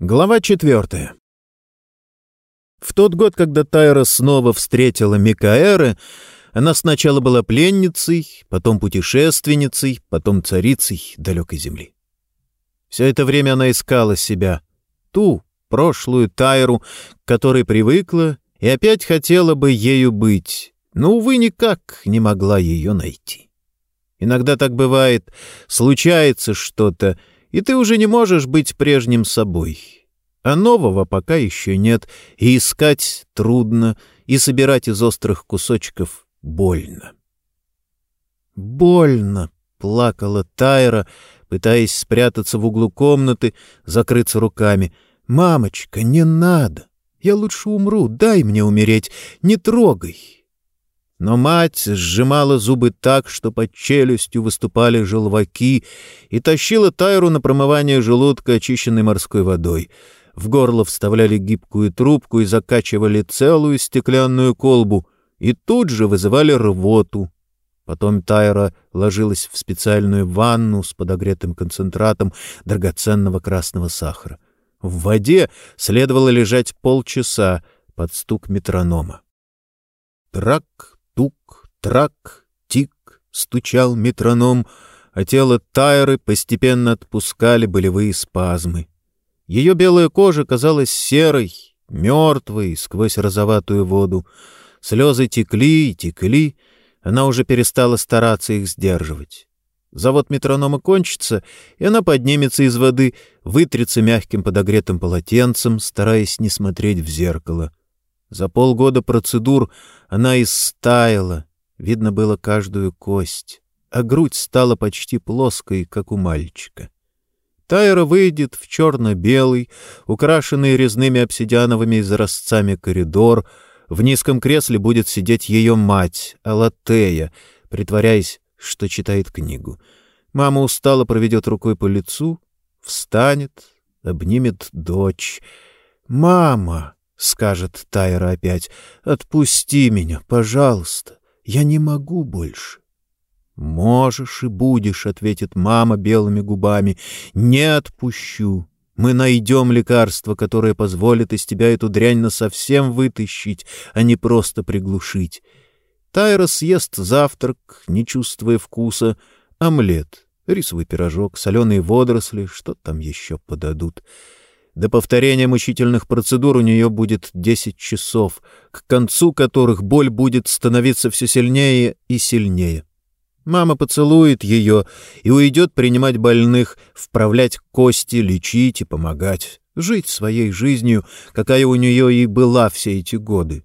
Глава четвертая. В тот год, когда Тайра снова встретила Микаэра, она сначала была пленницей, потом путешественницей, потом царицей далекой земли. Все это время она искала себя, ту, прошлую Тайру, к которой привыкла и опять хотела бы ею быть, но, увы, никак не могла ее найти. Иногда так бывает, случается что-то, и ты уже не можешь быть прежним собой. А нового пока еще нет, и искать трудно, и собирать из острых кусочков больно. «Больно!» — плакала Тайра, пытаясь спрятаться в углу комнаты, закрыться руками. «Мамочка, не надо! Я лучше умру, дай мне умереть, не трогай!» Но мать сжимала зубы так, что под челюстью выступали желваки, и тащила Тайру на промывание желудка очищенной морской водой. В горло вставляли гибкую трубку и закачивали целую стеклянную колбу, и тут же вызывали рвоту. Потом Тайра ложилась в специальную ванну с подогретым концентратом драгоценного красного сахара. В воде следовало лежать полчаса под стук метронома. Трак, Тук, трак, тик, стучал метроном, а тело Тайры постепенно отпускали болевые спазмы. Ее белая кожа казалась серой, мертвой сквозь розоватую воду. Слезы текли и текли, она уже перестала стараться их сдерживать. Завод метронома кончится, и она поднимется из воды, вытрется мягким подогретым полотенцем, стараясь не смотреть в зеркало. За полгода процедур она истаяла, видно было каждую кость, а грудь стала почти плоской, как у мальчика. Тайра выйдет в черно-белый, украшенный резными обсидиановыми изразцами коридор. В низком кресле будет сидеть ее мать, Алатея, притворяясь, что читает книгу. Мама устало проведет рукой по лицу, встанет, обнимет дочь. «Мама!» — скажет Тайра опять. «Отпусти меня, пожалуйста. Я не могу больше». «Можешь и будешь», — ответит мама белыми губами. «Не отпущу. Мы найдем лекарство, которое позволит из тебя эту дрянь насовсем вытащить, а не просто приглушить». Тайра съест завтрак, не чувствуя вкуса, омлет, рисовый пирожок, соленые водоросли, что там еще подадут — до повторения мучительных процедур у нее будет 10 часов, к концу которых боль будет становиться все сильнее и сильнее. Мама поцелует ее и уйдет принимать больных, вправлять кости, лечить и помогать, жить своей жизнью, какая у нее и была все эти годы.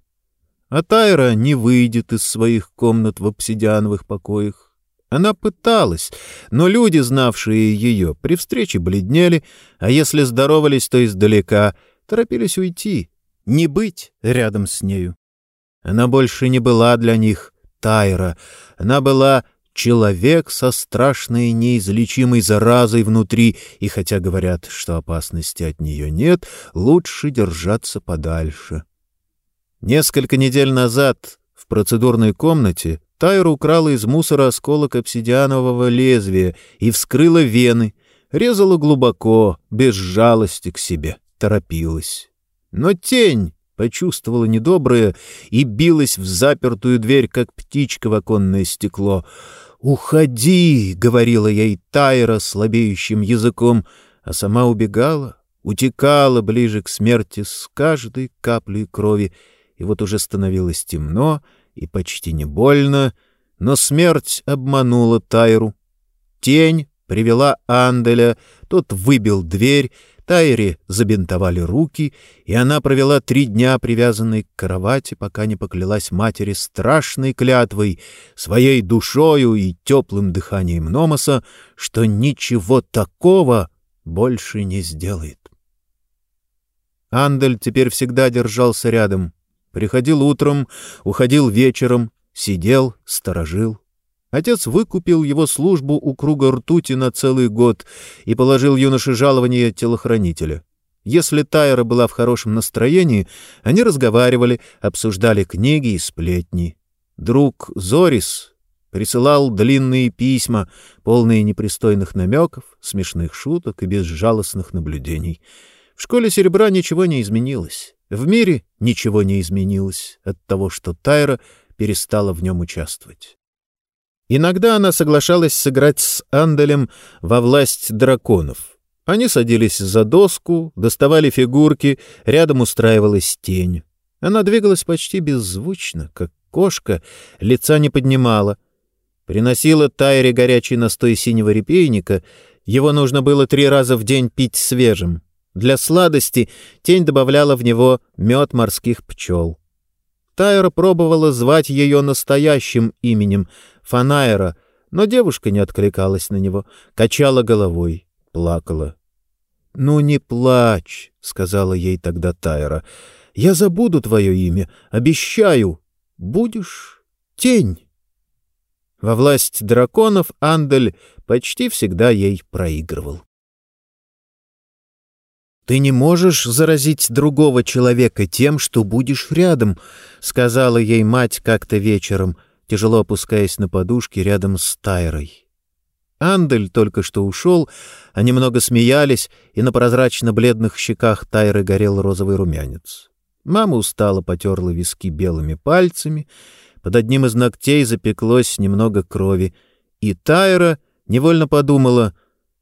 А Тайра не выйдет из своих комнат в обсидиановых покоях, она пыталась, но люди, знавшие ее, при встрече бледнели, а если здоровались, то издалека, торопились уйти, не быть рядом с нею. Она больше не была для них Тайра, она была человек со страшной неизлечимой заразой внутри, и хотя говорят, что опасности от нее нет, лучше держаться подальше. Несколько недель назад в процедурной комнате Тайра украла из мусора осколок обсидианового лезвия и вскрыла вены, резала глубоко, без жалости к себе, торопилась. Но тень почувствовала недоброе и билась в запертую дверь, как птичка в оконное стекло. «Уходи!» — говорила ей Тайра слабеющим языком, а сама убегала, утекала ближе к смерти с каждой каплей крови, и вот уже становилось темно, и почти не больно, но смерть обманула Тайру. Тень привела Анделя, тот выбил дверь, Тайре забинтовали руки, и она провела три дня привязанной к кровати, пока не поклялась матери страшной клятвой, своей душою и теплым дыханием Номоса, что ничего такого больше не сделает. Андель теперь всегда держался рядом, Приходил утром, уходил вечером, сидел, сторожил. Отец выкупил его службу у круга ртути на целый год и положил юноше жалование телохранителя. Если Тайра была в хорошем настроении, они разговаривали, обсуждали книги и сплетни. Друг Зорис присылал длинные письма, полные непристойных намеков, смешных шуток и безжалостных наблюдений. В школе серебра ничего не изменилось. В мире ничего не изменилось от того, что Тайра перестала в нем участвовать. Иногда она соглашалась сыграть с Анделем во власть драконов. Они садились за доску, доставали фигурки, рядом устраивалась тень. Она двигалась почти беззвучно, как кошка, лица не поднимала. Приносила Тайре горячий настой синего репейника, его нужно было три раза в день пить свежим. Для сладости тень добавляла в него мед морских пчел. Тайра пробовала звать ее настоящим именем — Фанайра, но девушка не откликалась на него, качала головой, плакала. — Ну не плачь, — сказала ей тогда Тайра. — Я забуду твое имя, обещаю. Будешь тень. Во власть драконов Андель почти всегда ей проигрывал. «Ты не можешь заразить другого человека тем, что будешь рядом», — сказала ей мать как-то вечером, тяжело опускаясь на подушке рядом с Тайрой. Андель только что ушел, они много смеялись, и на прозрачно-бледных щеках Тайры горел розовый румянец. Мама устало потерла виски белыми пальцами, под одним из ногтей запеклось немного крови, и Тайра невольно подумала,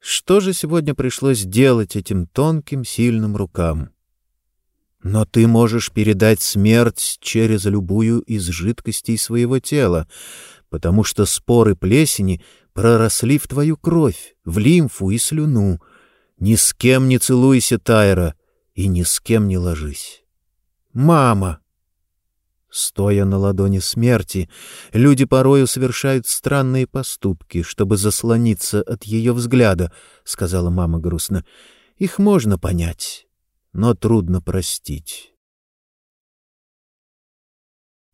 что же сегодня пришлось делать этим тонким, сильным рукам. Но ты можешь передать смерть через любую из жидкостей своего тела, потому что споры плесени проросли в твою кровь, в лимфу и слюну. Ни с кем не целуйся, Тайра, и ни с кем не ложись. Мама! Стоя на ладони смерти, люди порою совершают странные поступки, чтобы заслониться от ее взгляда, — сказала мама грустно. Их можно понять но трудно простить.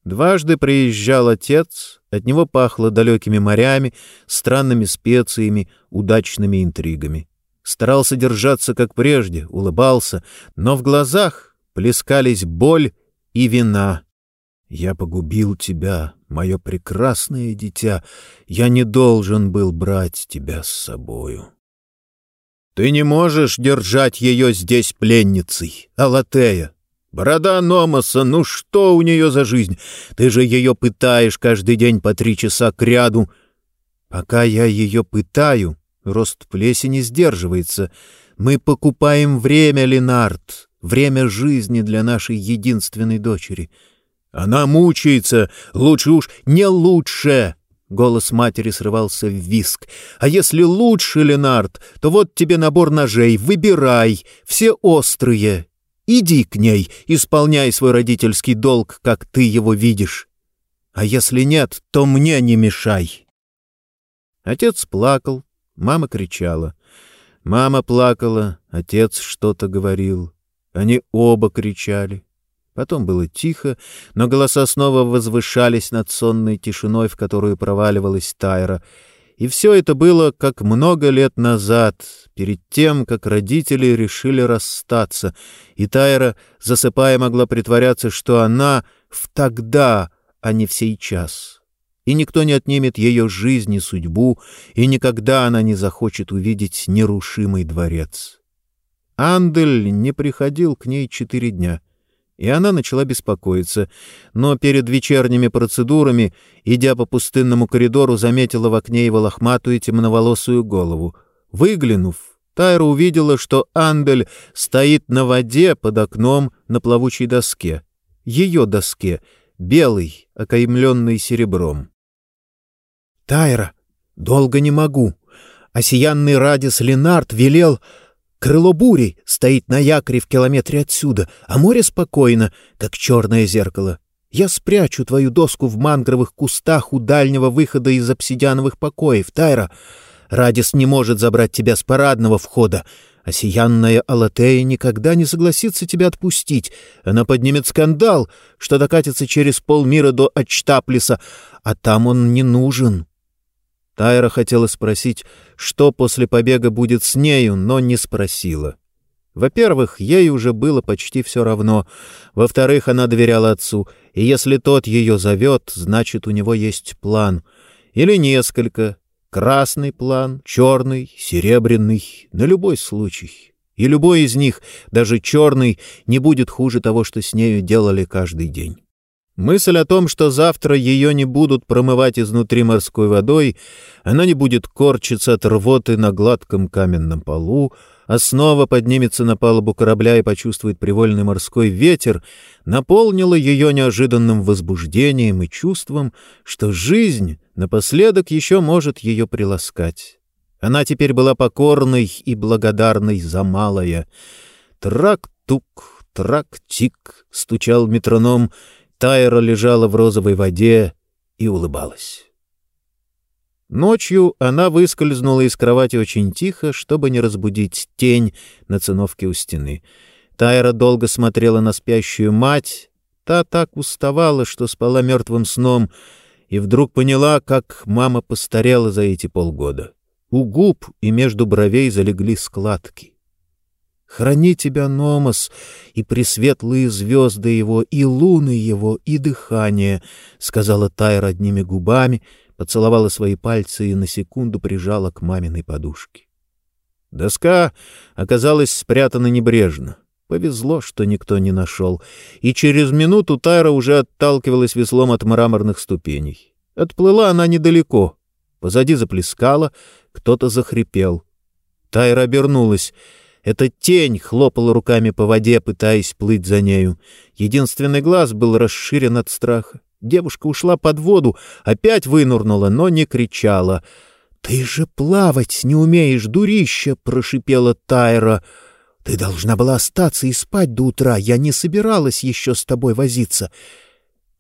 Дважды приезжал отец, от него пахло далекими морями, странными специями, удачными интригами. Старался держаться, как прежде, улыбался, но в глазах плескались боль и вина. «Я погубил тебя, мое прекрасное дитя, я не должен был брать тебя с собою». Ты не можешь держать ее здесь пленницей, Алатея. Борода Номаса, ну что у нее за жизнь? Ты же ее пытаешь каждый день по три часа к ряду. Пока я ее пытаю, рост плесени сдерживается. Мы покупаем время, Ленард, время жизни для нашей единственной дочери. Она мучается, лучше уж не лучше. Голос матери срывался в виск. «А если лучше, Ленард, то вот тебе набор ножей, выбирай, все острые. Иди к ней, исполняй свой родительский долг, как ты его видишь. А если нет, то мне не мешай». Отец плакал, мама кричала. Мама плакала, отец что-то говорил. Они оба кричали. Потом было тихо, но голоса снова возвышались над сонной тишиной, в которую проваливалась Тайра. И все это было как много лет назад, перед тем, как родители решили расстаться, и Тайра, засыпая, могла притворяться, что она в тогда, а не в сейчас. И никто не отнимет ее жизнь и судьбу, и никогда она не захочет увидеть нерушимый дворец. Андель не приходил к ней четыре дня — и она начала беспокоиться, но перед вечерними процедурами, идя по пустынному коридору, заметила в окне его лохматую темноволосую голову. Выглянув, Тайра увидела, что Андель стоит на воде под окном на плавучей доске. Ее доске, белый, окаймленный серебром. «Тайра, долго не могу. Осиянный Радис Ленард велел Крыло бури стоит на якоре в километре отсюда, а море спокойно, как черное зеркало. Я спрячу твою доску в мангровых кустах у дальнего выхода из обсидиановых покоев, Тайра. Радис не может забрать тебя с парадного входа, а сиянная Алатея никогда не согласится тебя отпустить. Она поднимет скандал, что докатится через полмира до Ачтаплиса, а там он не нужен. Тайра хотела спросить, что после побега будет с нею, но не спросила. Во-первых, ей уже было почти все равно. Во-вторых, она доверяла отцу, и если тот ее зовет, значит, у него есть план. Или несколько. Красный план, черный, серебряный, на любой случай. и любой из них, даже черный, не будет хуже того, что с нею делали каждый день. Мысль о том, что завтра ее не будут промывать изнутри морской водой, она не будет корчиться от рвоты на гладком каменном полу, а снова поднимется на палубу корабля и почувствует привольный морской ветер, наполнила ее неожиданным возбуждением и чувством, что жизнь напоследок еще может ее приласкать. Она теперь была покорной и благодарной за малое. Трак-тук, трак-тик, стучал метроном — Тайра лежала в розовой воде и улыбалась. Ночью она выскользнула из кровати очень тихо, чтобы не разбудить тень на циновке у стены. Тайра долго смотрела на спящую мать. Та так уставала, что спала мертвым сном, и вдруг поняла, как мама постарела за эти полгода. У губ и между бровей залегли складки. Храни тебя, Номос, и пресветлые звезды его, и луны его, и дыхание, — сказала Тайра одними губами, поцеловала свои пальцы и на секунду прижала к маминой подушке. Доска оказалась спрятана небрежно. Повезло, что никто не нашел, и через минуту Тайра уже отталкивалась веслом от мраморных ступеней. Отплыла она недалеко. Позади заплескала, кто-то захрипел. Тайра обернулась — эта тень хлопала руками по воде, пытаясь плыть за нею. Единственный глаз был расширен от страха. Девушка ушла под воду, опять вынурнула, но не кричала. — Ты же плавать не умеешь, дурище! — прошипела Тайра. — Ты должна была остаться и спать до утра. Я не собиралась еще с тобой возиться.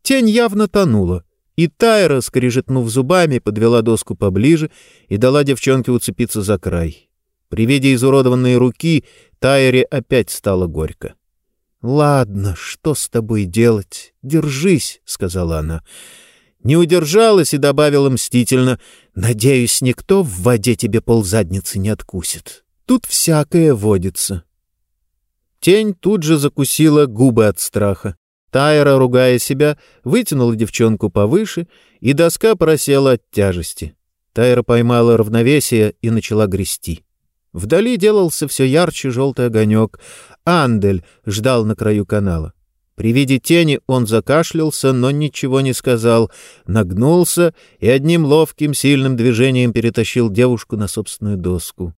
Тень явно тонула. И Тайра, скрежетнув зубами, подвела доску поближе и дала девчонке уцепиться за край. При виде изуродованной руки Тайре опять стало горько. — Ладно, что с тобой делать? Держись, — сказала она. Не удержалась и добавила мстительно. — Надеюсь, никто в воде тебе ползадницы не откусит. Тут всякое водится. Тень тут же закусила губы от страха. Тайра, ругая себя, вытянула девчонку повыше, и доска просела от тяжести. Тайра поймала равновесие и начала грести. Вдали делался все ярче желтый огонек. Андель ждал на краю канала. При виде тени он закашлялся, но ничего не сказал, нагнулся и одним ловким, сильным движением перетащил девушку на собственную доску.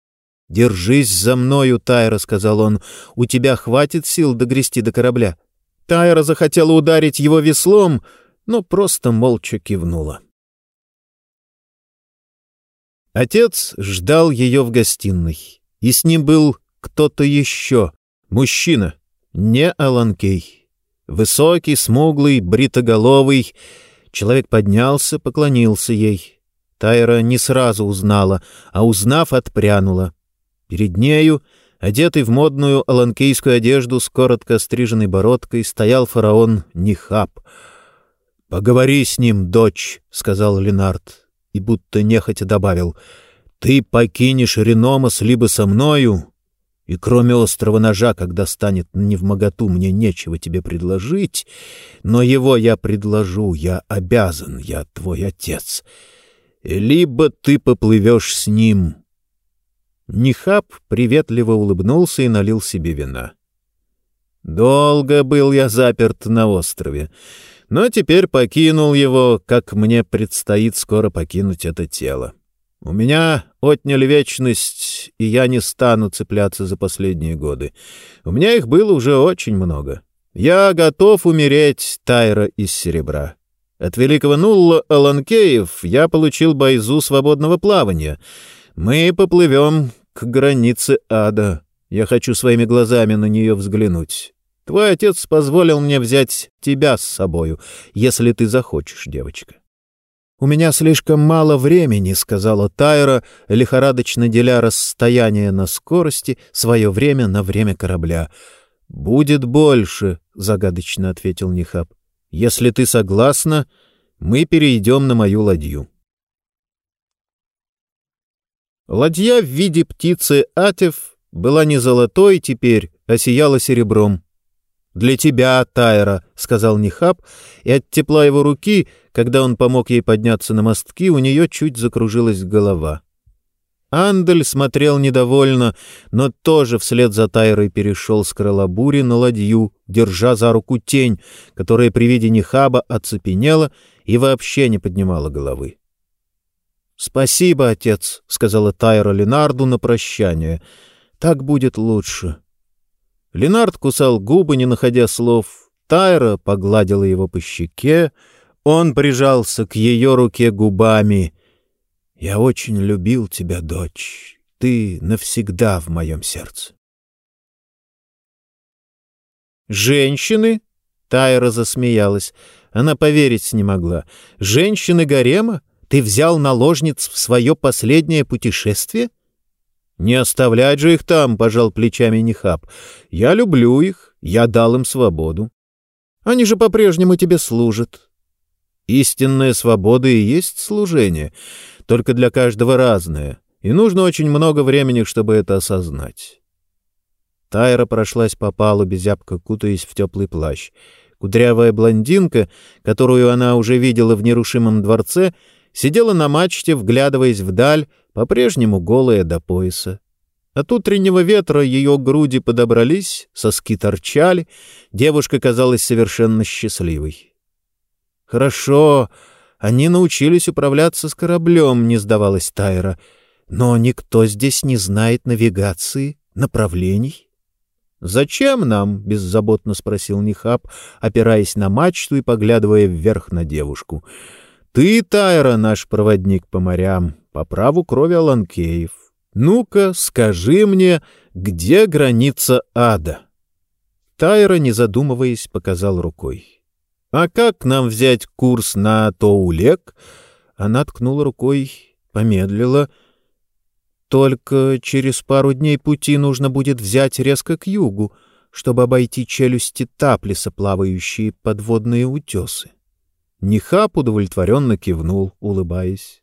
«Держись за мною, Тайра», — сказал он, — «у тебя хватит сил догрести до корабля». Тайра захотела ударить его веслом, но просто молча кивнула. Отец ждал ее в гостиной, и с ним был кто-то еще, мужчина, не Аланкей. Высокий, смуглый, бритоголовый. Человек поднялся, поклонился ей. Тайра не сразу узнала, а узнав, отпрянула. Перед нею, одетый в модную аланкейскую одежду с коротко стриженной бородкой, стоял фараон Нихаб. «Поговори с ним, дочь», — сказал Ленард и будто нехотя добавил «Ты покинешь Реномас либо со мною, и кроме острого ножа, когда станет невмоготу, мне нечего тебе предложить, но его я предложу, я обязан, я твой отец. Либо ты поплывешь с ним». Нихаб приветливо улыбнулся и налил себе вина. «Долго был я заперт на острове но теперь покинул его, как мне предстоит скоро покинуть это тело. У меня отняли вечность, и я не стану цепляться за последние годы. У меня их было уже очень много. Я готов умереть, Тайра из серебра. От великого Нулла Аланкеев я получил байзу свободного плавания. Мы поплывем к границе ада. Я хочу своими глазами на нее взглянуть. Твой отец позволил мне взять тебя с собою, если ты захочешь, девочка. «У меня слишком мало времени», — сказала Тайра, лихорадочно деля расстояние на скорости, свое время на время корабля. «Будет больше», — загадочно ответил Нихаб. «Если ты согласна, мы перейдем на мою ладью». Ладья в виде птицы Атев была не золотой теперь, а сияла серебром. «Для тебя, Тайра», — сказал Нихаб, и от тепла его руки, когда он помог ей подняться на мостки, у нее чуть закружилась голова. Андель смотрел недовольно, но тоже вслед за Тайрой перешел с крыла бури на ладью, держа за руку тень, которая при виде Нехаба оцепенела и вообще не поднимала головы. «Спасибо, отец», — сказала Тайра Ленарду на прощание. «Так будет лучше». Ленард кусал губы, не находя слов. Тайра погладила его по щеке. Он прижался к ее руке губами. «Я очень любил тебя, дочь. Ты навсегда в моем сердце». «Женщины?» — Тайра засмеялась. Она поверить не могла. «Женщины гарема? Ты взял наложниц в свое последнее путешествие?» «Не оставлять же их там», — пожал плечами Нихаб. «Я люблю их, я дал им свободу. Они же по-прежнему тебе служат». «Истинная свобода и есть служение, только для каждого разное, и нужно очень много времени, чтобы это осознать». Тайра прошлась по палубе, зябко кутаясь в теплый плащ. Кудрявая блондинка, которую она уже видела в нерушимом дворце, сидела на мачте, вглядываясь вдаль, по-прежнему голая до пояса. От утреннего ветра ее груди подобрались, соски торчали, девушка казалась совершенно счастливой. «Хорошо, они научились управляться с кораблем», — не сдавалась Тайра. «Но никто здесь не знает навигации, направлений». «Зачем нам?» — беззаботно спросил Нихаб, опираясь на мачту и поглядывая вверх на девушку. «Ты, Тайра, наш проводник по морям, по праву крови Аланкеев. Ну-ка, скажи мне, где граница ада?» Тайра, не задумываясь, показал рукой. «А как нам взять курс на Тоулек?» Она ткнула рукой, помедлила — только через пару дней пути нужно будет взять резко к югу, чтобы обойти челюсти Таплиса, плавающие подводные утесы. Нихап удовлетворенно кивнул, улыбаясь.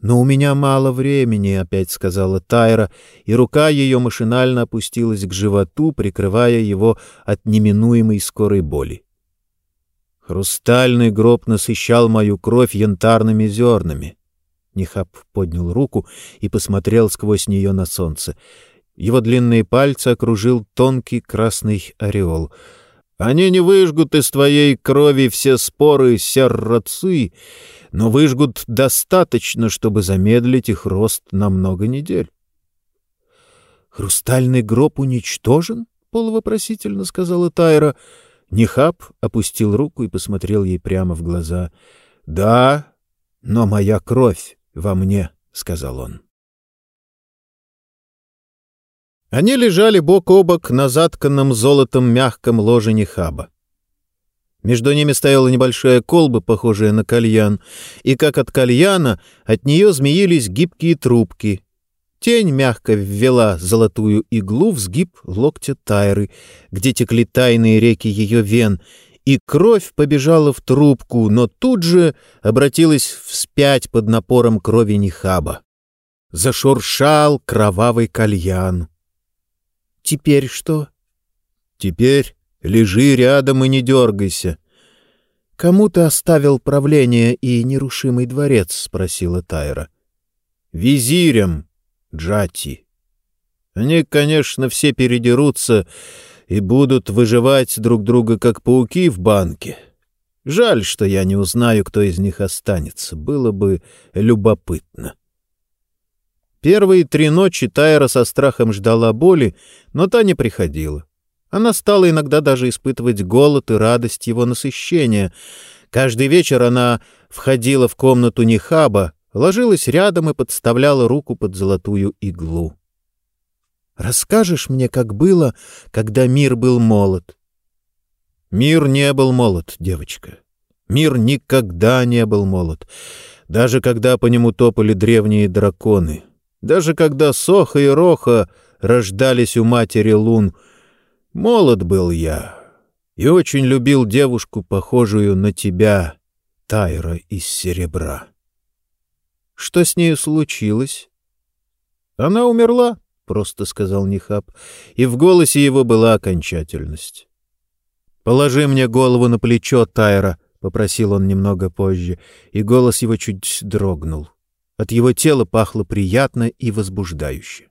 «Но у меня мало времени», — опять сказала Тайра, и рука ее машинально опустилась к животу, прикрывая его от неминуемой скорой боли. Хрустальный гроб насыщал мою кровь янтарными зернами. Нихаб поднял руку и посмотрел сквозь нее на солнце. Его длинные пальцы окружил тонкий красный ореол. «Они не выжгут из твоей крови все споры серроцы, но выжгут достаточно, чтобы замедлить их рост на много недель». «Хрустальный гроб уничтожен?» — полувопросительно сказала Тайра. Нихаб опустил руку и посмотрел ей прямо в глаза. «Да, но моя кровь во мне», — сказал он. Они лежали бок о бок на затканном золотом мягком ложе Нехаба. Между ними стояла небольшая колба, похожая на кальян, и, как от кальяна, от нее змеились гибкие трубки. Тень мягко ввела золотую иглу в сгиб локтя Тайры, где текли тайные реки ее вен, и кровь побежала в трубку, но тут же обратилась вспять под напором крови Нихаба. Зашуршал кровавый кальян. «Теперь что?» «Теперь лежи рядом и не дергайся». «Кому ты оставил правление и нерушимый дворец?» — спросила Тайра. «Визирям, Джати. Они, конечно, все передерутся, и будут выживать друг друга, как пауки в банке. Жаль, что я не узнаю, кто из них останется. Было бы любопытно. Первые три ночи Тайра со страхом ждала боли, но та не приходила. Она стала иногда даже испытывать голод и радость его насыщения. Каждый вечер она входила в комнату Нихаба, ложилась рядом и подставляла руку под золотую иглу. Расскажешь мне, как было, когда мир был молод? Мир не был молод, девочка. Мир никогда не был молод. Даже когда по нему топали древние драконы. Даже когда Соха и Роха рождались у матери лун. Молод был я и очень любил девушку, похожую на тебя, Тайра из серебра. Что с нею случилось? Она умерла просто сказал Нихаб, и в голосе его была окончательность. «Положи мне голову на плечо, Тайра», — попросил он немного позже, и голос его чуть дрогнул. От его тела пахло приятно и возбуждающе.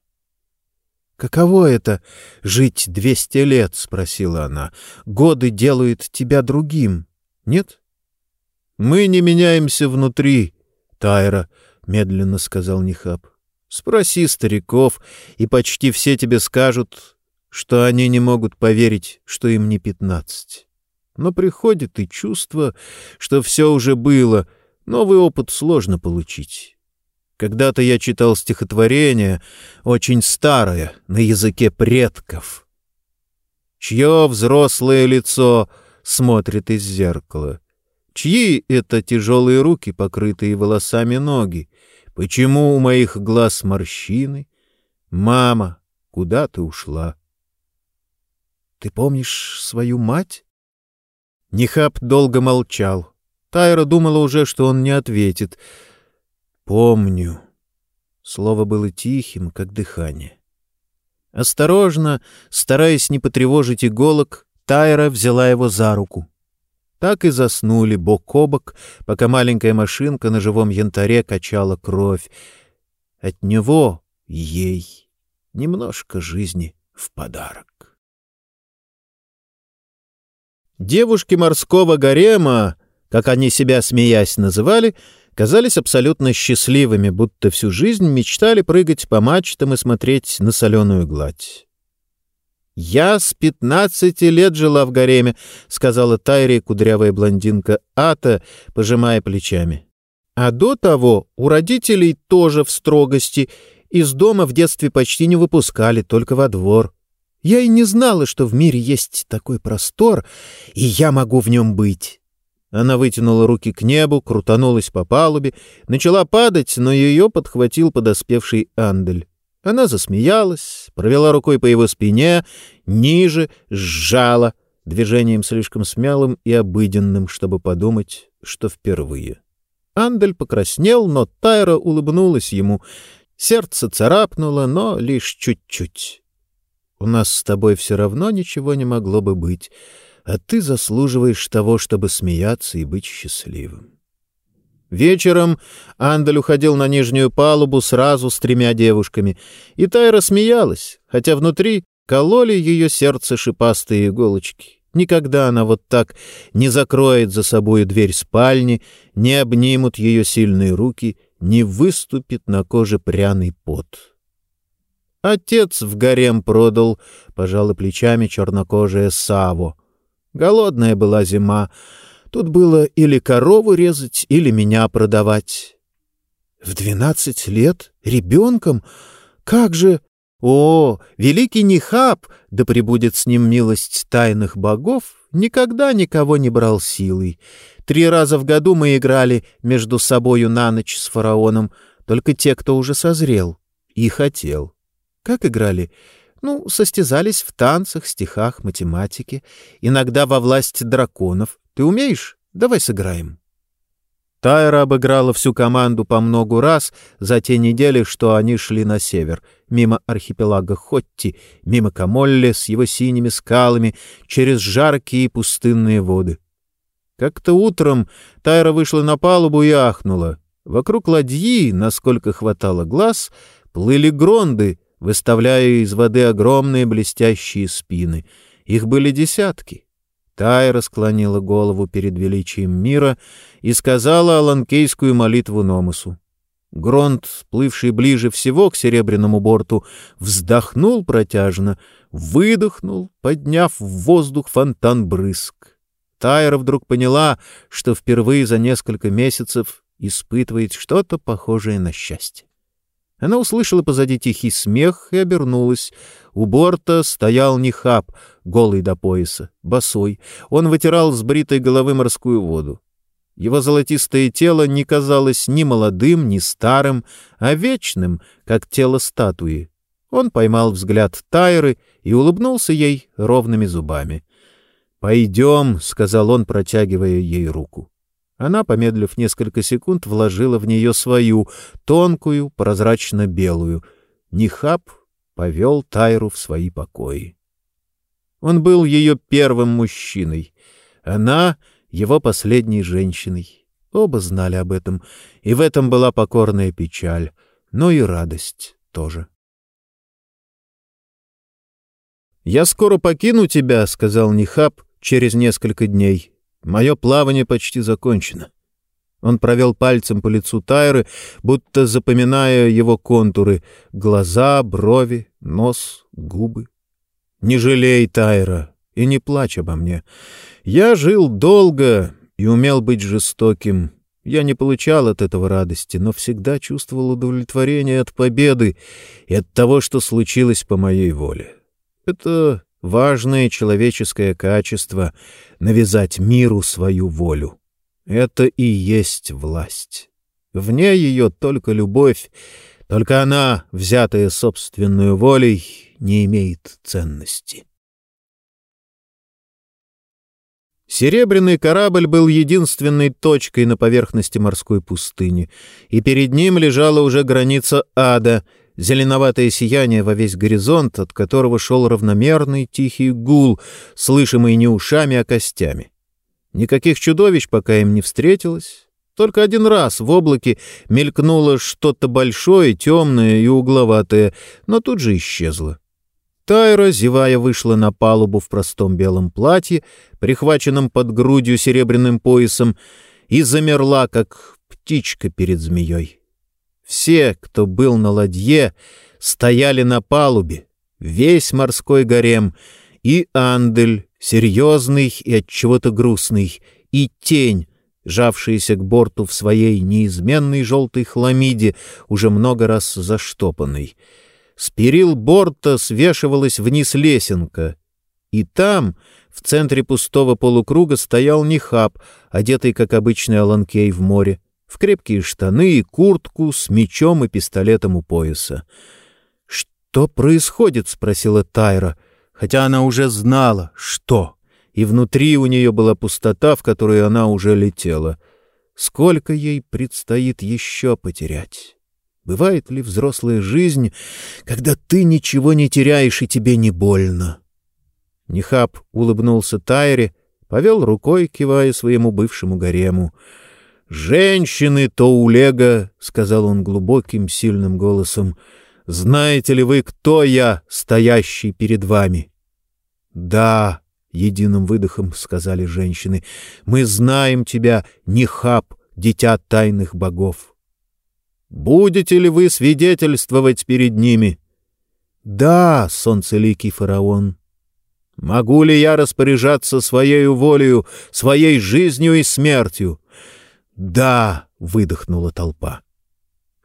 «Каково это — жить двести лет?» — спросила она. «Годы делают тебя другим, нет?» «Мы не меняемся внутри, Тайра», — медленно сказал Нихаб. «Спроси стариков, и почти все тебе скажут, что они не могут поверить, что им не пятнадцать. Но приходит и чувство, что все уже было, новый опыт сложно получить». Когда-то я читал стихотворение, очень старое, на языке предков. Чье взрослое лицо смотрит из зеркала? Чьи это тяжелые руки, покрытые волосами ноги? Почему у моих глаз морщины? Мама, куда ты ушла? Ты помнишь свою мать? Нихаб долго молчал. Тайра думала уже, что он не ответит — Помню. Слово было тихим, как дыхание. Осторожно, стараясь не потревожить иголок, Тайра взяла его за руку. Так и заснули бок о бок, пока маленькая машинка на живом янтаре качала кровь. От него ей немножко жизни в подарок. Девушки морского гарема, как они себя смеясь называли, казались абсолютно счастливыми, будто всю жизнь мечтали прыгать по мачтам и смотреть на соленую гладь. «Я с пятнадцати лет жила в гареме», — сказала Тайри, кудрявая блондинка Ата, пожимая плечами. «А до того у родителей тоже в строгости. Из дома в детстве почти не выпускали, только во двор. Я и не знала, что в мире есть такой простор, и я могу в нем быть. Она вытянула руки к небу, крутанулась по палубе, начала падать, но ее подхватил подоспевший Андель. Она засмеялась, провела рукой по его спине, ниже, сжала, движением слишком смелым и обыденным, чтобы подумать, что впервые. Андель покраснел, но Тайра улыбнулась ему. Сердце царапнуло, но лишь чуть-чуть. «У нас с тобой все равно ничего не могло бы быть» а ты заслуживаешь того, чтобы смеяться и быть счастливым. Вечером Андаль уходил на нижнюю палубу сразу с тремя девушками, и Тайра смеялась, хотя внутри кололи ее сердце шипастые иголочки. Никогда она вот так не закроет за собою дверь спальни, не обнимут ее сильные руки, не выступит на коже пряный пот. Отец в гарем продал, пожалуй, плечами чернокожая Саво — Голодная была зима. Тут было или корову резать, или меня продавать. В двенадцать лет? Ребенком? Как же... О, великий Нихаб, да пребудет с ним милость тайных богов, никогда никого не брал силой. Три раза в году мы играли между собою на ночь с фараоном, только те, кто уже созрел и хотел. Как играли? Ну, состязались в танцах, стихах, математике, иногда во власть драконов. Ты умеешь? Давай сыграем. Тайра обыграла всю команду по многу раз за те недели, что они шли на север, мимо архипелага Хотти, мимо Камолли с его синими скалами, через жаркие пустынные воды. Как-то утром Тайра вышла на палубу и ахнула. Вокруг ладьи, насколько хватало глаз, плыли гронды, выставляя из воды огромные блестящие спины. Их были десятки. Тайра склонила голову перед величием мира и сказала аланкейскую молитву Номусу. Гронт, плывший ближе всего к серебряному борту, вздохнул протяжно, выдохнул, подняв в воздух фонтан брызг. Тайра вдруг поняла, что впервые за несколько месяцев испытывает что-то похожее на счастье. Она услышала позади тихий смех и обернулась. У борта стоял Нихаб, голый до пояса, босой. Он вытирал с бритой головы морскую воду. Его золотистое тело не казалось ни молодым, ни старым, а вечным, как тело статуи. Он поймал взгляд Тайры и улыбнулся ей ровными зубами. «Пойдем», — сказал он, протягивая ей руку. Она, помедлив несколько секунд, вложила в нее свою, тонкую, прозрачно-белую. Нихаб повел Тайру в свои покои. Он был ее первым мужчиной, она — его последней женщиной. Оба знали об этом, и в этом была покорная печаль, но и радость тоже. «Я скоро покину тебя», — сказал Нихаб через несколько дней. «Мое плавание почти закончено». Он провел пальцем по лицу Тайры, будто запоминая его контуры — глаза, брови, нос, губы. «Не жалей, Тайра, и не плачь обо мне. Я жил долго и умел быть жестоким. Я не получал от этого радости, но всегда чувствовал удовлетворение от победы и от того, что случилось по моей воле. Это важное человеческое качество — навязать миру свою волю. Это и есть власть. Вне ее только любовь, только она, взятая собственную волей, не имеет ценности. Серебряный корабль был единственной точкой на поверхности морской пустыни, и перед ним лежала уже граница ада, зеленоватое сияние во весь горизонт, от которого шел равномерный тихий гул, слышимый не ушами, а костями. Никаких чудовищ пока им не встретилось. Только один раз в облаке мелькнуло что-то большое, темное и угловатое, но тут же исчезло. Тайра, зевая, вышла на палубу в простом белом платье, прихваченном под грудью серебряным поясом, и замерла, как птичка перед змеей. Все, кто был на ладье, стояли на палубе, весь морской гарем, и Андель, серьезный и от чего-то грустный, и тень, жавшаяся к борту в своей неизменной желтой хламиде, уже много раз заштопанной. С перил борта свешивалась вниз лесенка, и там, в центре пустого полукруга, стоял Нихаб, одетый, как обычный Аланкей в море, крепкие штаны и куртку с мечом и пистолетом у пояса. «Что происходит?» — спросила Тайра — хотя она уже знала, что, и внутри у нее была пустота, в которую она уже летела. Сколько ей предстоит еще потерять? Бывает ли взрослая жизнь, когда ты ничего не теряешь и тебе не больно? Нихаб улыбнулся Тайре, повел рукой, кивая своему бывшему гарему. «Женщины Тоулега», — сказал он глубоким, сильным голосом, — знаете ли вы, кто я, стоящий перед вами? — Да, — единым выдохом сказали женщины, — мы знаем тебя, Нихаб, дитя тайных богов. Будете ли вы свидетельствовать перед ними? — Да, солнцеликий фараон. — Могу ли я распоряжаться своей волею, своей жизнью и смертью? — Да, — выдохнула толпа.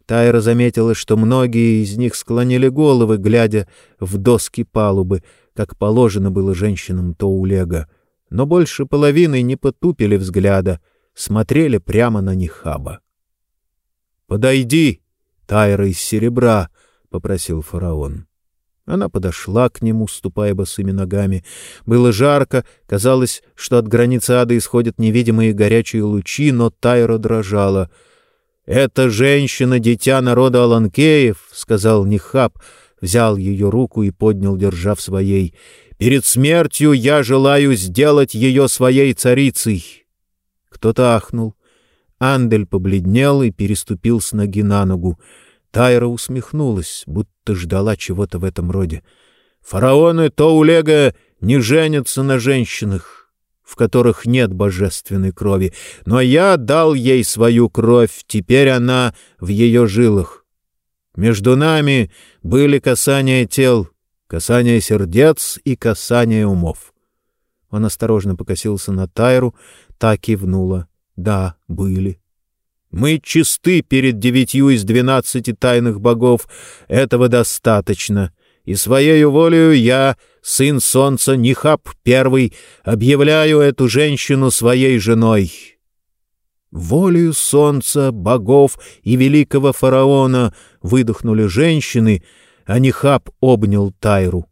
Тайра заметила, что многие из них склонили головы, глядя в доски палубы, как положено было женщинам Тоулега, но больше половины не потупили взгляда, смотрели прямо на Нихаба. «Подойди, Тайра из серебра!» — попросил фараон. Она подошла к нему, ступая босыми ногами. Было жарко, казалось, что от границы ада исходят невидимые горячие лучи, но Тайра дрожала — «Это женщина, дитя народа Аланкеев», — сказал Нихаб, взял ее руку и поднял, держа в своей. «Перед смертью я желаю сделать ее своей царицей». Кто-то ахнул. Андель побледнел и переступил с ноги на ногу. Тайра усмехнулась, будто ждала чего-то в этом роде. «Фараоны Тоулега не женятся на женщинах в которых нет божественной крови, но я дал ей свою кровь, теперь она в ее жилах. Между нами были касания тел, касания сердец и касания умов. Он осторожно покосился на Тайру, та кивнула. Да, были. Мы чисты перед девятью из двенадцати тайных богов. Этого достаточно и своею волею я, сын солнца Нихаб первый, объявляю эту женщину своей женой. Волею солнца, богов и великого фараона выдохнули женщины, а Нихаб обнял Тайру.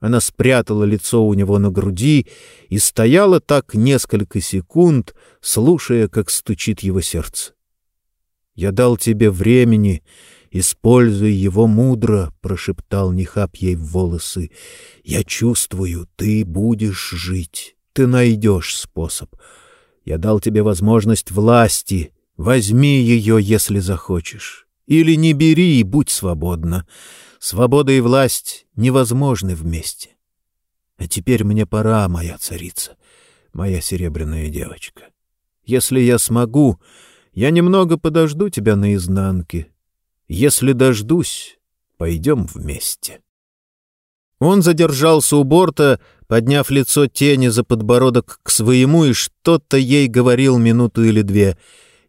Она спрятала лицо у него на груди и стояла так несколько секунд, слушая, как стучит его сердце. «Я дал тебе времени, «Используй его мудро», — прошептал Нихап ей в волосы. «Я чувствую, ты будешь жить, ты найдешь способ. Я дал тебе возможность власти, Возьми ее, если захочешь. Или не бери и будь свободна. Свобода и власть невозможны вместе. А теперь мне пора, моя царица, моя серебряная девочка. Если я смогу, я немного подожду тебя наизнанке. Если дождусь, пойдем вместе. Он задержался у борта, подняв лицо тени за подбородок к своему, и что-то ей говорил минуту или две.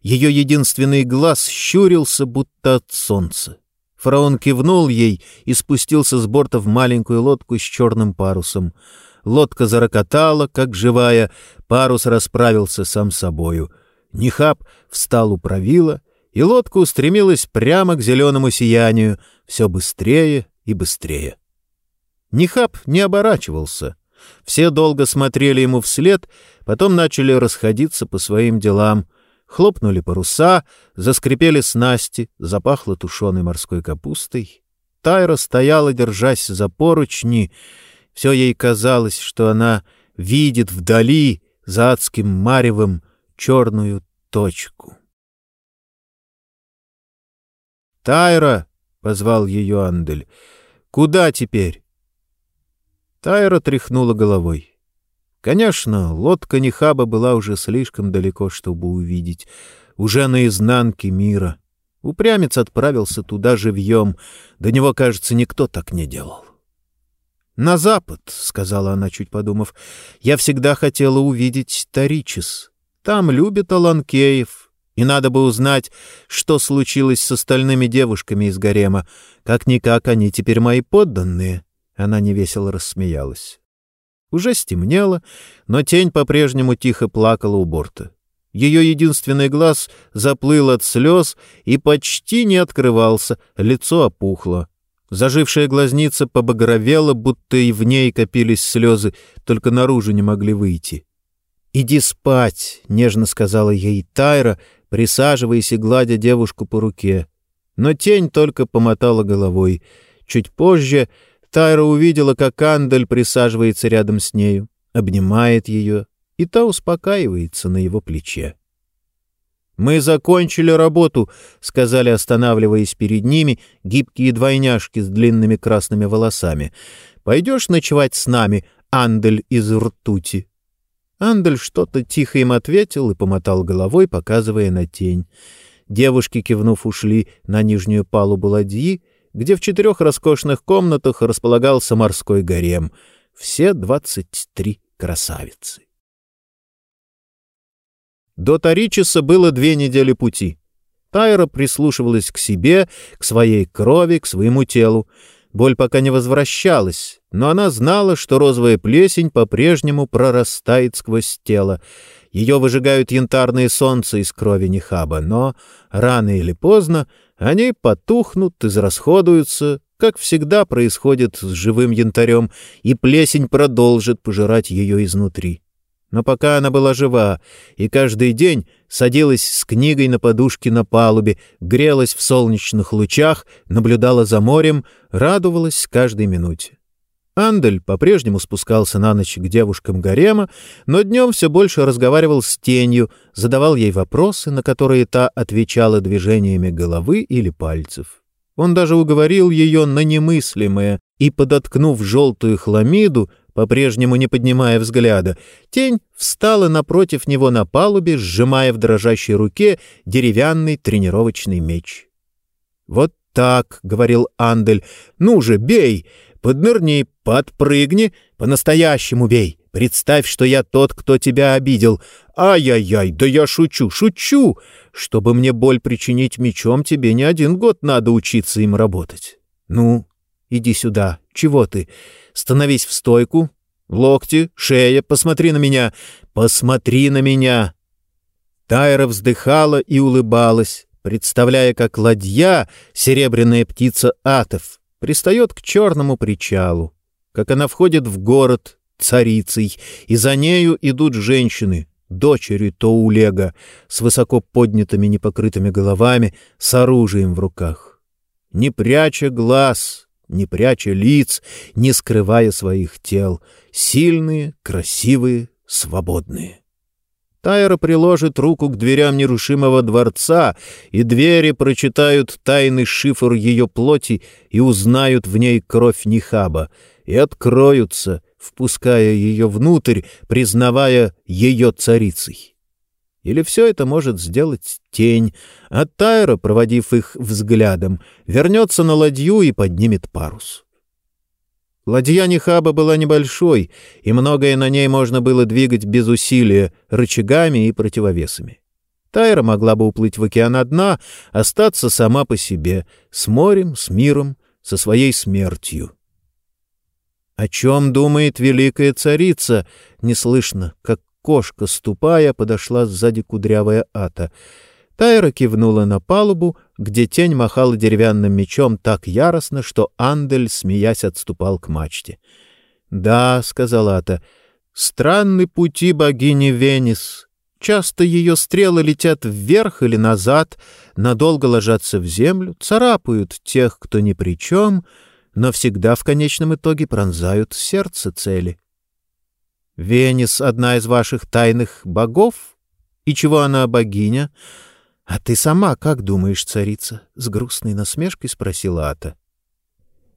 Ее единственный глаз щурился, будто от солнца. Фараон кивнул ей и спустился с борта в маленькую лодку с черным парусом. Лодка зарокотала, как живая, парус расправился сам собою. Нихаб встал у правила, и лодка устремилась прямо к зеленому сиянию, все быстрее и быстрее. Нихаб не оборачивался. Все долго смотрели ему вслед, потом начали расходиться по своим делам. Хлопнули паруса, заскрипели снасти, запахло тушеной морской капустой. Тайра стояла, держась за поручни. Все ей казалось, что она видит вдали, за адским маревом, черную точку. «Тайра!» — позвал ее Андель. «Куда теперь?» Тайра тряхнула головой. Конечно, лодка Нехаба была уже слишком далеко, чтобы увидеть. Уже на изнанке мира. Упрямец отправился туда живьем. До него, кажется, никто так не делал. «На запад», — сказала она, чуть подумав, — «я всегда хотела увидеть Таричис. Там любят Аланкеев, и надо бы узнать, что случилось с остальными девушками из гарема. Как-никак они теперь мои подданные». Она невесело рассмеялась. Уже стемнело, но тень по-прежнему тихо плакала у борта. Ее единственный глаз заплыл от слез и почти не открывался, лицо опухло. Зажившая глазница побагровела, будто и в ней копились слезы, только наружу не могли выйти. «Иди спать», — нежно сказала ей Тайра, присаживаясь и гладя девушку по руке. Но тень только помотала головой. Чуть позже Тайра увидела, как Андель присаживается рядом с нею, обнимает ее, и та успокаивается на его плече. «Мы закончили работу», — сказали, останавливаясь перед ними, гибкие двойняшки с длинными красными волосами. «Пойдешь ночевать с нами, Андель из ртути?» Андель что-то тихо им ответил и помотал головой, показывая на тень. Девушки, кивнув, ушли на нижнюю палубу ладьи, где в четырех роскошных комнатах располагался морской гарем. Все двадцать три красавицы. До Таричиса было две недели пути. Тайра прислушивалась к себе, к своей крови, к своему телу. Боль пока не возвращалась, но она знала, что розовая плесень по-прежнему прорастает сквозь тело. Ее выжигают янтарные солнца из крови Нехаба, но рано или поздно они потухнут, израсходуются, как всегда происходит с живым янтарем, и плесень продолжит пожирать ее изнутри. Но пока она была жива и каждый день садилась с книгой на подушке на палубе, грелась в солнечных лучах, наблюдала за морем, радовалась каждой минуте. Андель по-прежнему спускался на ночь к девушкам гарема, но днем все больше разговаривал с тенью, задавал ей вопросы, на которые та отвечала движениями головы или пальцев. Он даже уговорил ее на немыслимое, и, подоткнув желтую хламиду, по-прежнему не поднимая взгляда, тень встала напротив него на палубе, сжимая в дрожащей руке деревянный тренировочный меч. «Вот так», — говорил Андель, — «ну же, бей! Поднырни, подпрыгни, по-настоящему бей. Представь, что я тот, кто тебя обидел. Ай-яй-яй, да я шучу, шучу. Чтобы мне боль причинить мечом, тебе не один год надо учиться им работать. Ну, иди сюда. Чего ты? Становись в стойку. Локти, шея, посмотри на меня. Посмотри на меня. Тайра вздыхала и улыбалась, представляя, как ладья, серебряная птица Атов, пристает к черному причалу, как она входит в город царицей, и за нею идут женщины, дочери Тоулега, с высоко поднятыми непокрытыми головами, с оружием в руках. Не пряча глаз, не пряча лиц, не скрывая своих тел, сильные, красивые, свободные. Тайра приложит руку к дверям нерушимого дворца, и двери прочитают тайный шифр ее плоти и узнают в ней кровь Нихаба, и откроются, впуская ее внутрь, признавая ее царицей. Или все это может сделать тень, а Тайра, проводив их взглядом, вернется на ладью и поднимет парус. Ладья Нихаба была небольшой, и многое на ней можно было двигать без усилия, рычагами и противовесами. Тайра могла бы уплыть в океан одна, остаться сама по себе, с морем, с миром, со своей смертью. О чем думает великая царица? Неслышно, как кошка, ступая, подошла сзади кудрявая ата — Тайра кивнула на палубу, где тень махала деревянным мечом так яростно, что Андель, смеясь, отступал к мачте. «Да», — сказала Ата, — «странны пути богини Венис. Часто ее стрелы летят вверх или назад, надолго ложатся в землю, царапают тех, кто ни при чем, но всегда в конечном итоге пронзают сердце цели». «Венис — одна из ваших тайных богов? И чего она богиня?» — А ты сама как думаешь, царица? — с грустной насмешкой спросила Ата.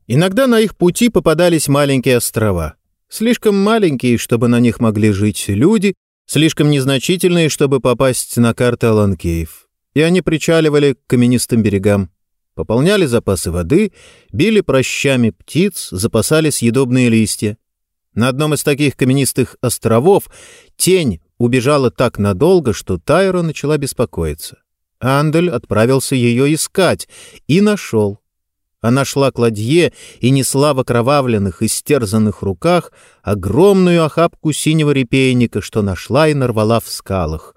Иногда на их пути попадались маленькие острова. Слишком маленькие, чтобы на них могли жить люди, слишком незначительные, чтобы попасть на карты Аланкеев. И они причаливали к каменистым берегам. Пополняли запасы воды, били прощами птиц, запасали съедобные листья. На одном из таких каменистых островов тень убежала так надолго, что Тайро начала беспокоиться. Андель отправился ее искать и нашел. Она шла к ладье и несла в окровавленных, истерзанных руках огромную охапку синего репейника, что нашла и нарвала в скалах.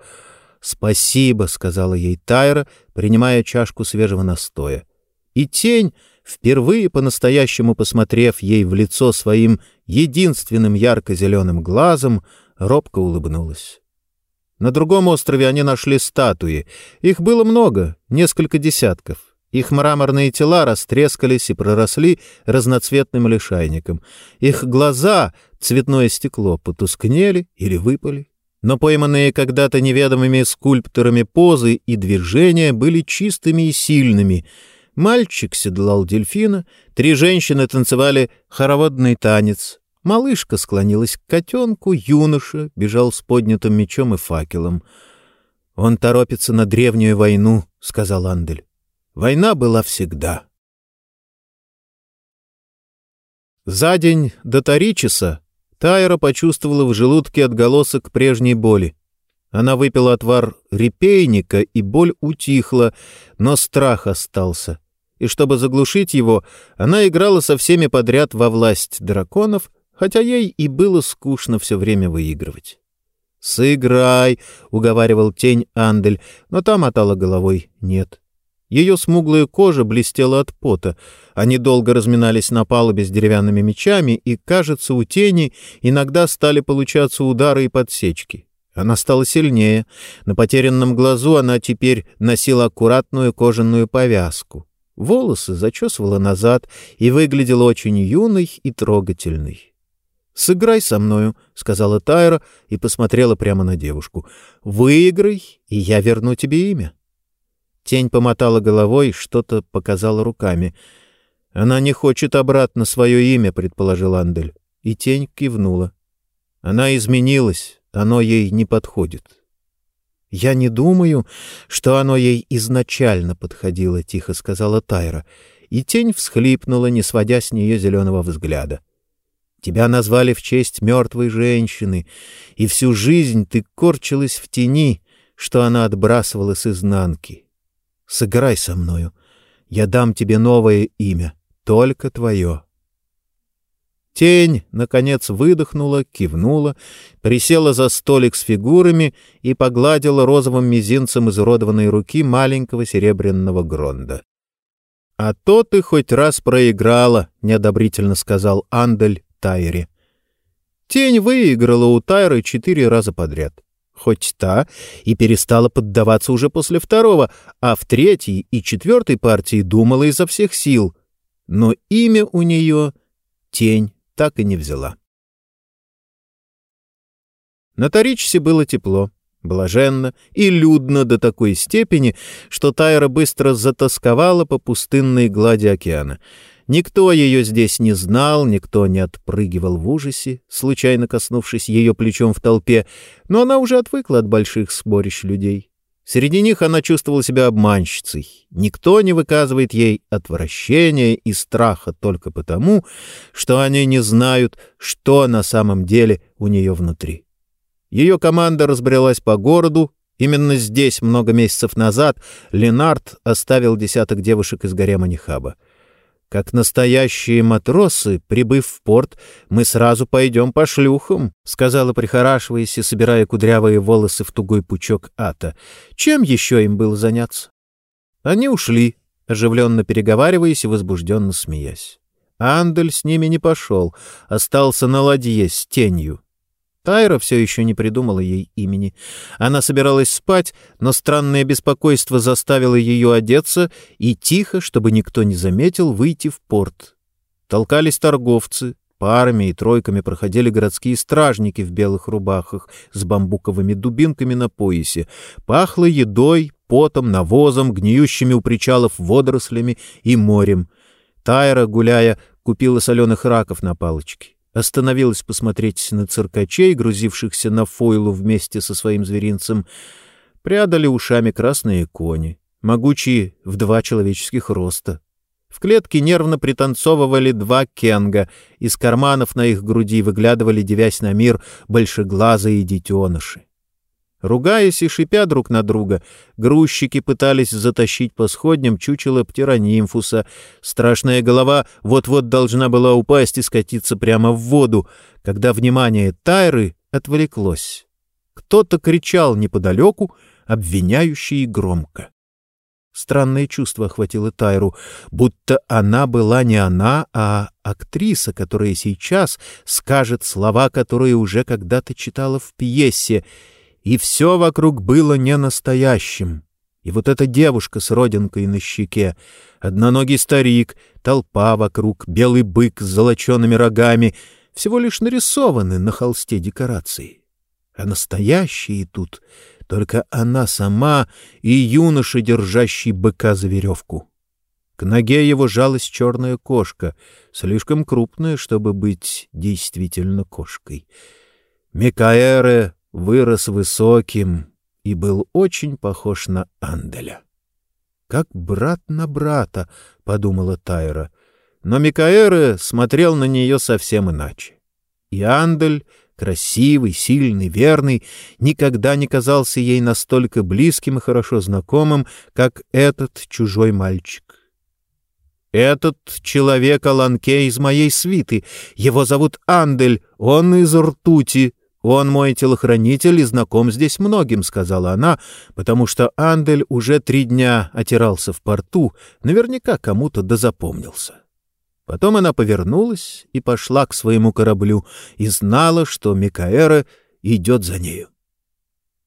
«Спасибо», — сказала ей Тайра, принимая чашку свежего настоя. И тень, впервые по-настоящему посмотрев ей в лицо своим единственным ярко-зеленым глазом, робко улыбнулась. На другом острове они нашли статуи. Их было много, несколько десятков. Их мраморные тела растрескались и проросли разноцветным лишайником. Их глаза, цветное стекло, потускнели или выпали. Но пойманные когда-то неведомыми скульпторами позы и движения были чистыми и сильными. Мальчик седлал дельфина, три женщины танцевали хороводный танец, Малышка склонилась к котенку, юноша бежал с поднятым мечом и факелом. «Он торопится на древнюю войну», — сказал Андель. «Война была всегда». За день до Таричеса Тайра почувствовала в желудке отголосок прежней боли. Она выпила отвар репейника, и боль утихла, но страх остался. И чтобы заглушить его, она играла со всеми подряд во власть драконов — хотя ей и было скучно все время выигрывать. «Сыграй!» — уговаривал тень Андель, но та мотала головой «нет». Ее смуглая кожа блестела от пота. Они долго разминались на палубе с деревянными мечами, и, кажется, у тени иногда стали получаться удары и подсечки. Она стала сильнее. На потерянном глазу она теперь носила аккуратную кожаную повязку. Волосы зачесывала назад и выглядела очень юной и трогательной. «Сыграй со мною», — сказала Тайра и посмотрела прямо на девушку. «Выиграй, и я верну тебе имя». Тень помотала головой, что-то показала руками. «Она не хочет обратно свое имя», — предположил Андель. И тень кивнула. «Она изменилась, оно ей не подходит». «Я не думаю, что оно ей изначально подходило», — тихо сказала Тайра. И тень всхлипнула, не сводя с нее зеленого взгляда. — Тебя назвали в честь мертвой женщины, и всю жизнь ты корчилась в тени, что она отбрасывала с изнанки. Сыграй со мною, я дам тебе новое имя, только твое. Тень, наконец, выдохнула, кивнула, присела за столик с фигурами и погладила розовым мизинцем изуродованной руки маленького серебряного гронда. — А то ты хоть раз проиграла, — неодобрительно сказал Андель, Тайре. Тень выиграла у Тайры четыре раза подряд. Хоть та и перестала поддаваться уже после второго, а в третьей и четвертой партии думала изо всех сил. Но имя у нее тень так и не взяла. На Торичсе было тепло. Блаженно и людно до такой степени, что Тайра быстро затасковала по пустынной глади океана. Никто ее здесь не знал, никто не отпрыгивал в ужасе, случайно коснувшись ее плечом в толпе, но она уже отвыкла от больших сборищ людей. Среди них она чувствовала себя обманщицей. Никто не выказывает ей отвращения и страха только потому, что они не знают, что на самом деле у нее внутри. Ее команда разбрелась по городу. Именно здесь, много месяцев назад, Ленард оставил десяток девушек из гарема Нихаба. Как настоящие матросы, прибыв в порт, мы сразу пойдем по шлюхам, — сказала, прихорашиваясь и собирая кудрявые волосы в тугой пучок ата. Чем еще им было заняться? Они ушли, оживленно переговариваясь и возбужденно смеясь. Андель с ними не пошел, остался на ладье с тенью. Тайра все еще не придумала ей имени. Она собиралась спать, но странное беспокойство заставило ее одеться и тихо, чтобы никто не заметил, выйти в порт. Толкались торговцы, парами и тройками проходили городские стражники в белых рубахах с бамбуковыми дубинками на поясе. Пахло едой, потом, навозом, гниющими у причалов водорослями и морем. Тайра, гуляя, купила соленых раков на палочке остановилась посмотреть на циркачей, грузившихся на фойлу вместе со своим зверинцем. Прядали ушами красные кони, могучие в два человеческих роста. В клетке нервно пританцовывали два кенга, из карманов на их груди выглядывали, девясь на мир, большеглазые детеныши. Ругаясь и шипя друг на друга, грузчики пытались затащить по сходням чучело птеронимфуса. Страшная голова вот-вот должна была упасть и скатиться прямо в воду, когда внимание Тайры отвлеклось. Кто-то кричал неподалеку, обвиняющий громко. Странное чувство охватило Тайру, будто она была не она, а актриса, которая сейчас скажет слова, которые уже когда-то читала в пьесе — и все вокруг было не настоящим. И вот эта девушка с родинкой на щеке, одноногий старик, толпа вокруг, белый бык с золочеными рогами — всего лишь нарисованы на холсте декорации. А настоящие тут только она сама и юноша, держащий быка за веревку. К ноге его жалась черная кошка, слишком крупная, чтобы быть действительно кошкой. Микаэре вырос высоким и был очень похож на Анделя. «Как брат на брата», — подумала Тайра. Но Микаэре смотрел на нее совсем иначе. И Андель, красивый, сильный, верный, никогда не казался ей настолько близким и хорошо знакомым, как этот чужой мальчик. «Этот человек Аланке из моей свиты. Его зовут Андель, он из ртути», «Он мой телохранитель и знаком здесь многим», — сказала она, потому что Андель уже три дня отирался в порту, наверняка кому-то дозапомнился. Потом она повернулась и пошла к своему кораблю и знала, что Микаэра идет за нею.